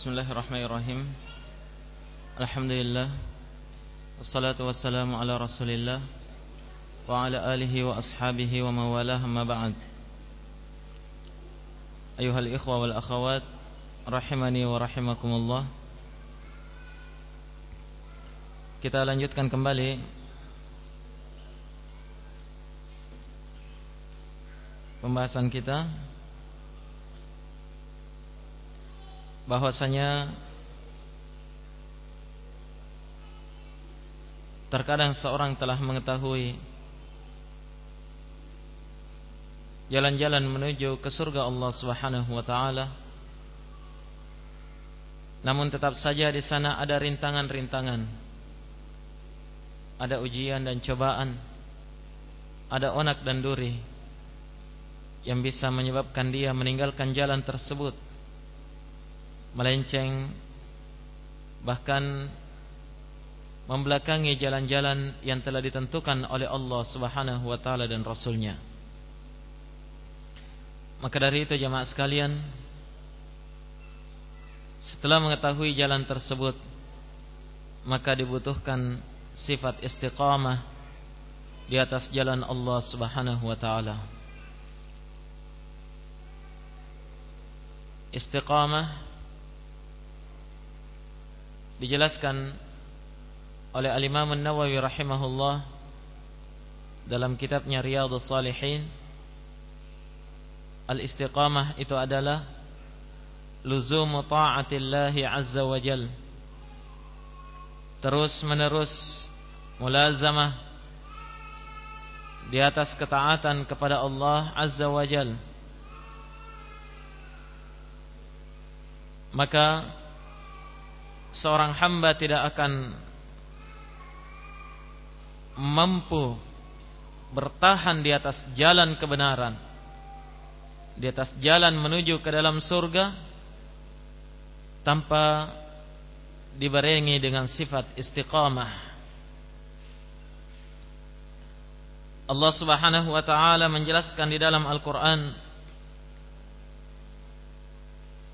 Bismillahirrahmanirrahim Alhamdulillah Wassalatu wassalamu ala rasulillah Wa ala alihi wa ashabihi wa mawalah amma ba'd Ayuhal ikhwa wal akhawat Rahimani wa rahimakumullah Kita lanjutkan kembali Pembahasan kita bahwasanya terkadang seorang telah mengetahui jalan-jalan menuju ke surga Allah Subhanahu wa taala. Namun tetap saja di sana ada rintangan-rintangan ada ujian dan cobaan ada onak dan duri yang bisa menyebabkan dia meninggalkan jalan tersebut melenceng bahkan membelakangi jalan-jalan yang telah ditentukan oleh Allah Subhanahu wa taala dan rasulnya. Maka dari itu jemaah sekalian setelah mengetahui jalan tersebut maka dibutuhkan sifat istiqamah di atas jalan Allah Subhanahu wa taala. Istiqamah dijelaskan oleh Al-Imam An-Nawawi rahimahullah dalam kitabnya Riyadhus Salihin Al-istiqamah itu adalah luzum ta'atillahi azza wa jal. Terus menerus mulazamah di atas ketaatan kepada Allah azza wa jal. Maka seorang hamba tidak akan mampu bertahan di atas jalan kebenaran di atas jalan menuju ke dalam surga tanpa dibarengi dengan sifat istiqamah. Allah Subhanahu wa taala menjelaskan di dalam Al-Qur'an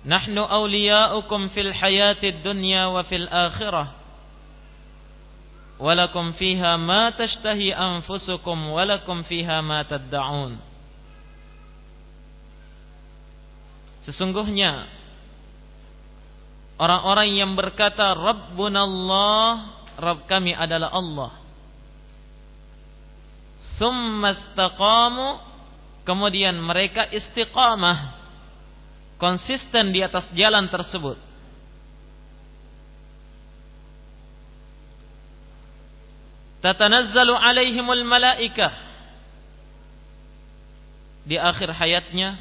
Nahnu awliya'ukum fil hayatid dunya wa fil akhirah Walakum fiha ma tashtahi anfusukum Walakum fiha ma tadda'un Sesungguhnya Orang-orang yang berkata Rabbunallah Rabb kami adalah Allah. Thumma istaqamu Kemudian mereka istiqamah konsisten di atas jalan tersebut. Tatanazzalu alaihimul malaikah. Di akhir hayatnya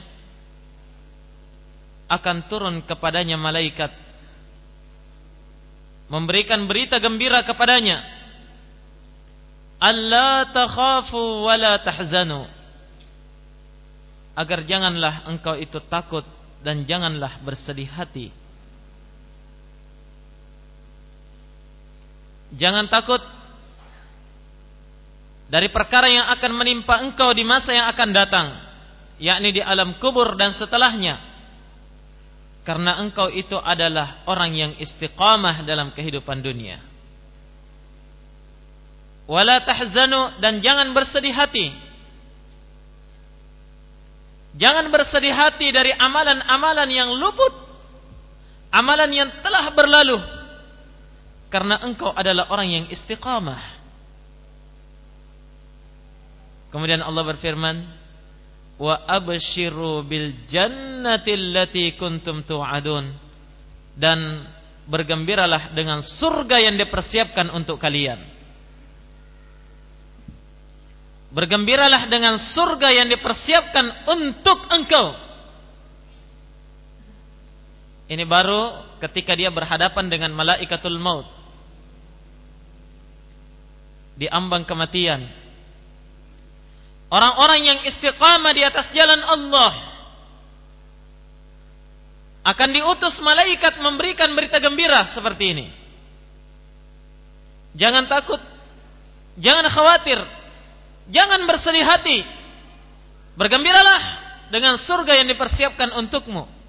akan turun kepadanya malaikat. Memberikan berita gembira kepadanya. Alla takhafu wa la tahzanu. Agar janganlah engkau itu takut dan janganlah bersedih hati. Jangan takut dari perkara yang akan menimpa engkau di masa yang akan datang, yakni di alam kubur dan setelahnya. Karena engkau itu adalah orang yang istiqamah dalam kehidupan dunia. Wala tahzanu dan jangan bersedih hati Jangan bersedih hati dari amalan-amalan yang luput. Amalan yang telah berlalu. Karena engkau adalah orang yang istiqamah. Kemudian Allah berfirman, "Wa abshiru bil jannati allati kuntum tu'adun." Dan bergembiralah dengan surga yang dipersiapkan untuk kalian. Bergembiralah dengan surga yang dipersiapkan untuk engkau. Ini baru ketika dia berhadapan dengan malaikatul maut. di ambang kematian. Orang-orang yang istiqamah di atas jalan Allah akan diutus malaikat memberikan berita gembira seperti ini. Jangan takut, jangan khawatir, jangan bersedih hati. Bergembiralah dengan surga yang dipersiapkan untukmu.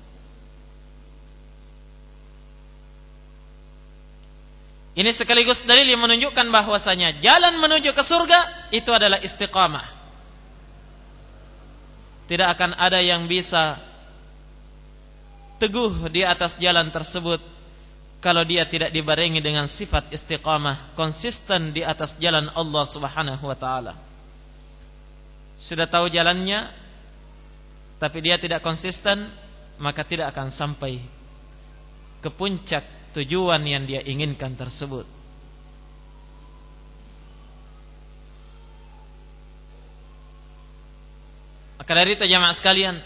Ini sekaligus dalil yang menunjukkan bahwasanya jalan menuju ke surga itu adalah istiqamah. Tidak akan ada yang bisa teguh di atas jalan tersebut kalau dia tidak dibarengi dengan sifat istiqamah, konsisten di atas jalan Allah Subhanahu wa taala. Sudah tahu jalannya tapi dia tidak konsisten, maka tidak akan sampai ke puncak tujuan yang dia inginkan tersebut. Maka dari itu jemaah sekalian,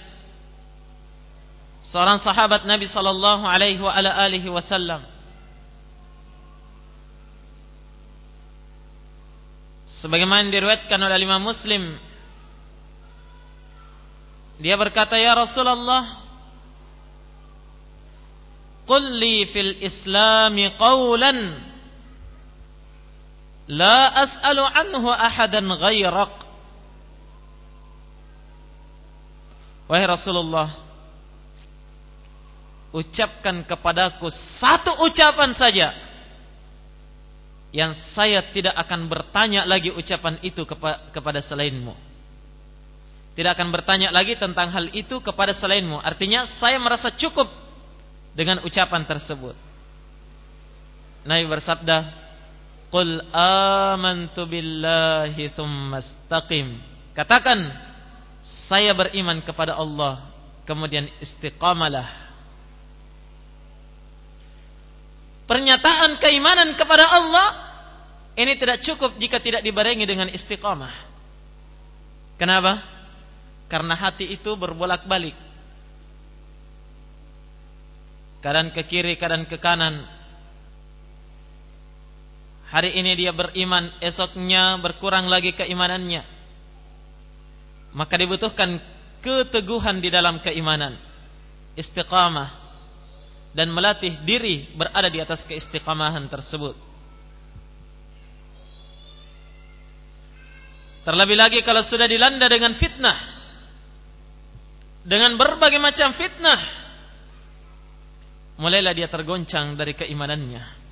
seorang sahabat Nabi sallallahu alaihi wasallam sebagaimana diriwayatkan oleh Imam Muslim dia berkata, "Ya Rasulullah, qul li fil islami qawlan la as'alu anhu ahadan ghairak." Wahai Rasulullah, ucapkan kepadaku satu ucapan saja yang saya tidak akan bertanya lagi ucapan itu kepada selainmu. Tidak akan bertanya lagi tentang hal itu kepada selainmu Artinya saya merasa cukup dengan ucapan tersebut. Nabi bersabda, "Qul amantu billahi tsumma istaqim." Katakan, saya beriman kepada Allah, kemudian istiqamalah. Pernyataan keimanan kepada Allah ini tidak cukup jika tidak dibarengi dengan istiqamah. Kenapa? Karena hati itu berbolak-balik kadang ke kiri, kadang ke kanan. Hari ini dia beriman, esoknya berkurang lagi keimanannya. Maka dibutuhkan keteguhan di dalam keimanan, istiqamah dan melatih diri berada di atas keistiqamahan tersebut. Terlebih lagi kalau sudah dilanda dengan fitnah, dengan berbagai macam fitnah, mulailah dia tergoncang dari keimanannya.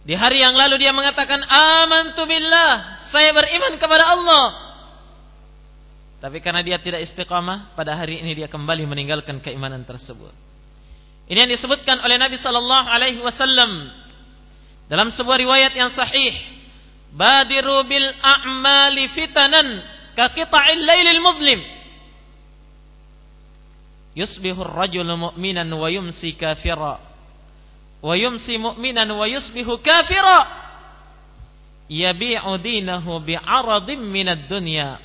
Di hari yang lalu dia mengatakan amantu billah, saya beriman kepada Allah. Tapi karena dia tidak istiqamah, pada hari ini dia kembali meninggalkan keimanan tersebut. Ini yang disebutkan oleh Nabi sallallahu alaihi wasallam dalam sebuah riwayat yang sahih. Badiru bil a'mali fitanan ka qita'il lailil mudlim. yusbihu ar-rajulu mu'minan wa yumsi kafira. Wa yumsi mu'minan wa yusbihu kafira. Yabi'u dinahu bi'aradin minad dunya.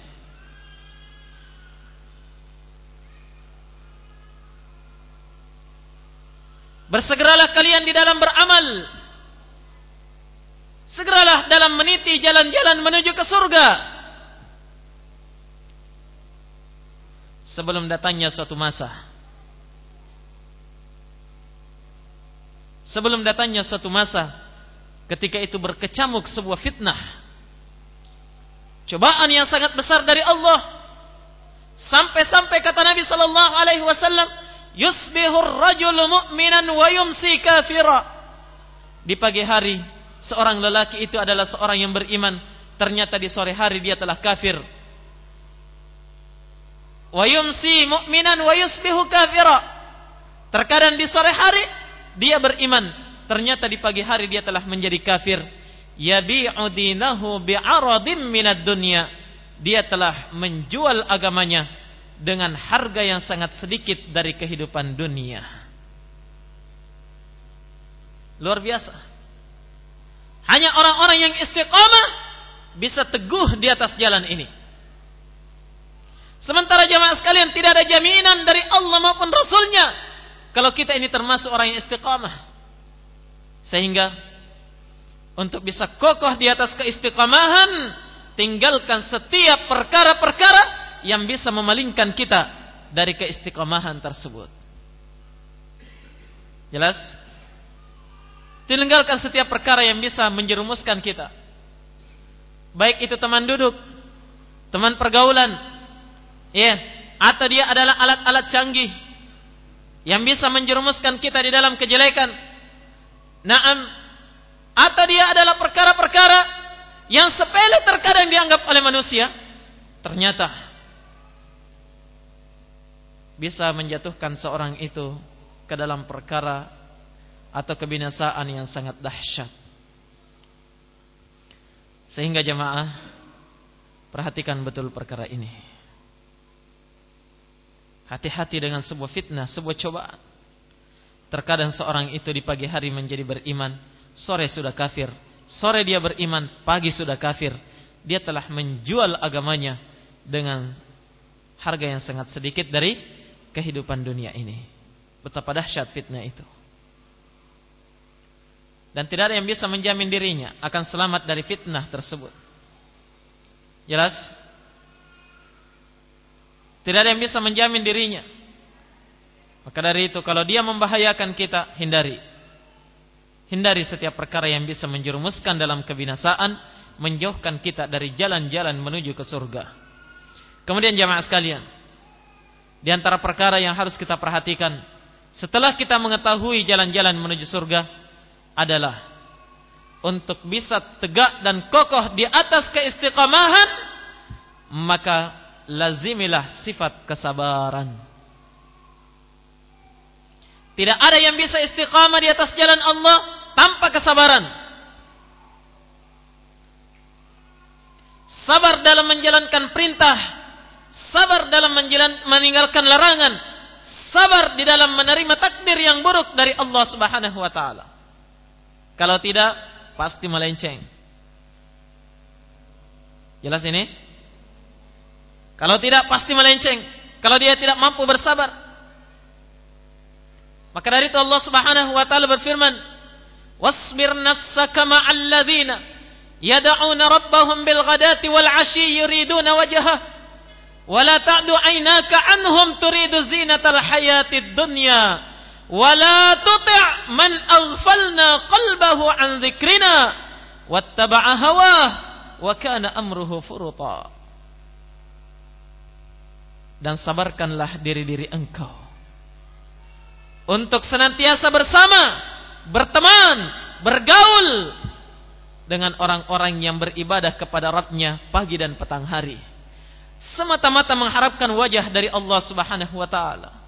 Bersegeralah kalian di dalam beramal Segeralah dalam meniti jalan-jalan menuju ke surga sebelum datangnya suatu masa. Sebelum datangnya suatu masa ketika itu berkecamuk sebuah fitnah. Cobaan yang sangat besar dari Allah. Sampai-sampai kata Nabi sallallahu alaihi wasallam, "Yusbihur rajulu mu'minan wa yumsi kafira." Di pagi hari seorang lelaki itu adalah seorang yang beriman, ternyata di sore hari dia telah kafir wa yumsi mu'minan kafira. Terkadang di sore hari dia beriman, ternyata di pagi hari dia telah menjadi kafir. Yabi'u dinahu bi'aradim minad dunya. Dia telah menjual agamanya dengan harga yang sangat sedikit dari kehidupan dunia. Luar biasa. Hanya orang-orang yang istiqamah bisa teguh di atas jalan ini. Sementara jamaah sekalian tidak ada jaminan dari Allah maupun Rasulnya. Kalau kita ini termasuk orang yang istiqamah. Sehingga untuk bisa kokoh di atas keistiqamahan, tinggalkan setiap perkara-perkara yang bisa memalingkan kita dari keistiqamahan tersebut. Jelas? Tinggalkan setiap perkara yang bisa menjerumuskan kita. Baik itu teman duduk, teman pergaulan, ya, atau dia adalah alat-alat canggih yang bisa menjerumuskan kita di dalam kejelekan. Naam, atau dia adalah perkara-perkara yang sepele terkadang dianggap oleh manusia, ternyata bisa menjatuhkan seorang itu ke dalam perkara atau kebinasaan yang sangat dahsyat. Sehingga jemaah perhatikan betul perkara ini. Hati-hati dengan sebuah fitnah, sebuah cobaan. Terkadang seorang itu di pagi hari menjadi beriman, sore sudah kafir. Sore dia beriman, pagi sudah kafir. Dia telah menjual agamanya dengan harga yang sangat sedikit dari kehidupan dunia ini. Betapa dahsyat fitnah itu. Dan tidak ada yang bisa menjamin dirinya akan selamat dari fitnah tersebut. Jelas? Tidak ada yang bisa menjamin dirinya. Maka dari itu kalau dia membahayakan kita, hindari. Hindari setiap perkara yang bisa menjerumuskan dalam kebinasaan, menjauhkan kita dari jalan-jalan menuju ke surga. Kemudian jamaah sekalian, di antara perkara yang harus kita perhatikan setelah kita mengetahui jalan-jalan menuju surga adalah untuk bisa tegak dan kokoh di atas keistiqamahan maka lazimilah sifat kesabaran. Tidak ada yang bisa istiqamah di atas jalan Allah tanpa kesabaran. Sabar dalam menjalankan perintah, sabar dalam meninggalkan larangan, sabar di dalam menerima takdir yang buruk dari Allah Subhanahu wa taala. Kalau tidak, pasti melenceng. Jelas ini? Kalau tidak pasti melenceng. Kalau dia tidak mampu bersabar. Maka dari itu Allah Subhanahu wa taala berfirman, "Wasbir nafsaka ma'al ladzina yad'una rabbahum bil ghadati wal 'ashyi yuriduna wajhah wa la ta'du 'aynaka 'anhum turidu zinatal hayatid dunya wa la tuti' man aghfalna qalbahu 'an dzikrina wattaba'a hawah wa kana amruhu furuta." dan sabarkanlah diri-diri engkau untuk senantiasa bersama, berteman, bergaul dengan orang-orang yang beribadah kepada Rabbnya pagi dan petang hari. Semata-mata mengharapkan wajah dari Allah Subhanahu wa taala.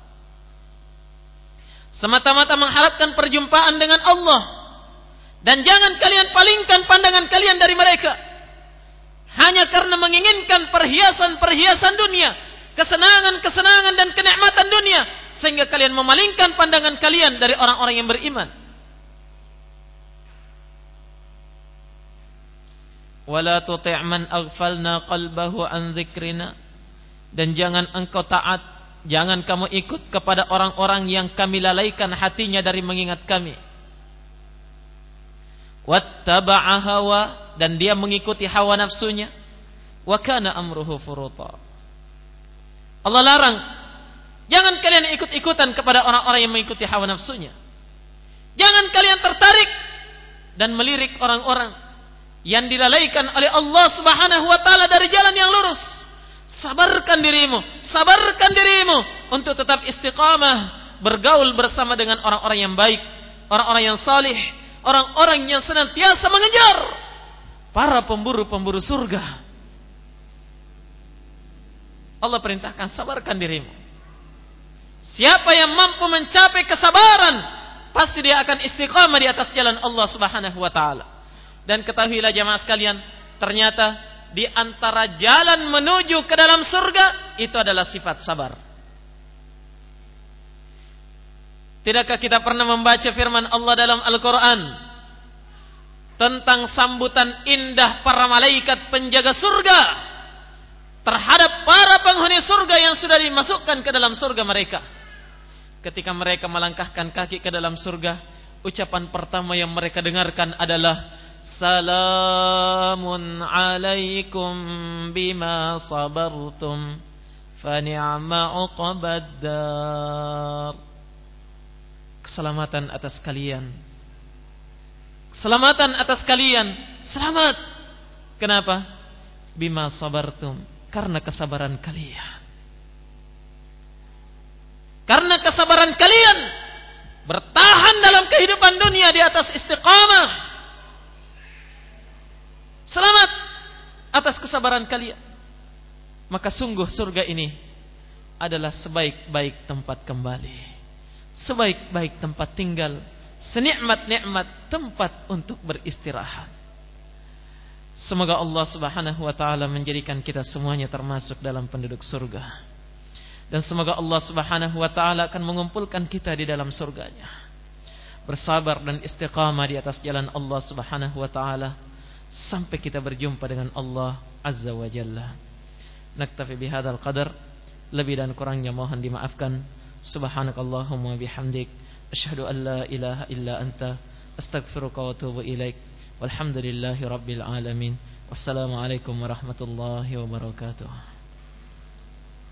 Semata-mata mengharapkan perjumpaan dengan Allah. Dan jangan kalian palingkan pandangan kalian dari mereka. Hanya karena menginginkan perhiasan-perhiasan dunia kesenangan-kesenangan dan kenikmatan dunia sehingga kalian memalingkan pandangan kalian dari orang-orang yang beriman. Wala tuti' aghfalna qalbahu an dan jangan engkau taat, jangan kamu ikut kepada orang-orang yang kami lalaikan hatinya dari mengingat kami. Wattaba'a hawa dan dia mengikuti hawa nafsunya. Wa kana amruhu furuta Allah larang. Jangan kalian ikut-ikutan kepada orang-orang yang mengikuti hawa nafsunya. Jangan kalian tertarik dan melirik orang-orang yang dilalaikan oleh Allah Subhanahu wa taala dari jalan yang lurus. Sabarkan dirimu, sabarkan dirimu untuk tetap istiqamah, bergaul bersama dengan orang-orang yang baik, orang-orang yang salih, orang-orang yang senantiasa mengejar para pemburu-pemburu surga. Allah perintahkan sabarkan dirimu. Siapa yang mampu mencapai kesabaran, pasti dia akan istiqamah di atas jalan Allah Subhanahu wa taala. Dan ketahuilah jemaah sekalian, ternyata di antara jalan menuju ke dalam surga itu adalah sifat sabar. Tidakkah kita pernah membaca firman Allah dalam Al-Quran tentang sambutan indah para malaikat penjaga surga terhadap para penghuni surga yang sudah dimasukkan ke dalam surga mereka. Ketika mereka melangkahkan kaki ke dalam surga, ucapan pertama yang mereka dengarkan adalah Salamun alaikum bima sabartum fa ni'ma uqbaddar Keselamatan atas kalian. Keselamatan atas kalian. Selamat. Kenapa? Bima sabartum. Karena kesabaran kalian. Karena kesabaran kalian. Bertahan dalam kehidupan dunia di atas istiqamah. Selamat atas kesabaran kalian. Maka sungguh surga ini adalah sebaik-baik tempat kembali. Sebaik-baik tempat tinggal. Senikmat-nikmat tempat untuk beristirahat. Semoga Allah Subhanahu wa taala menjadikan kita semuanya termasuk dalam penduduk surga. Dan semoga Allah subhanahu wa ta'ala akan mengumpulkan kita di dalam surganya. Bersabar dan istiqamah di atas jalan Allah subhanahu wa ta'ala. Sampai kita berjumpa dengan Allah azza wa jalla. Naktafi bihadal qadar. Lebih dan kurangnya mohon dimaafkan. Subhanakallahumma bihamdik. Ashadu an la ilaha illa anta. Astagfiruka wa tubu ilaik. Walhamdulillahi rabbil alamin. Wassalamualaikum warahmatullahi wabarakatuh.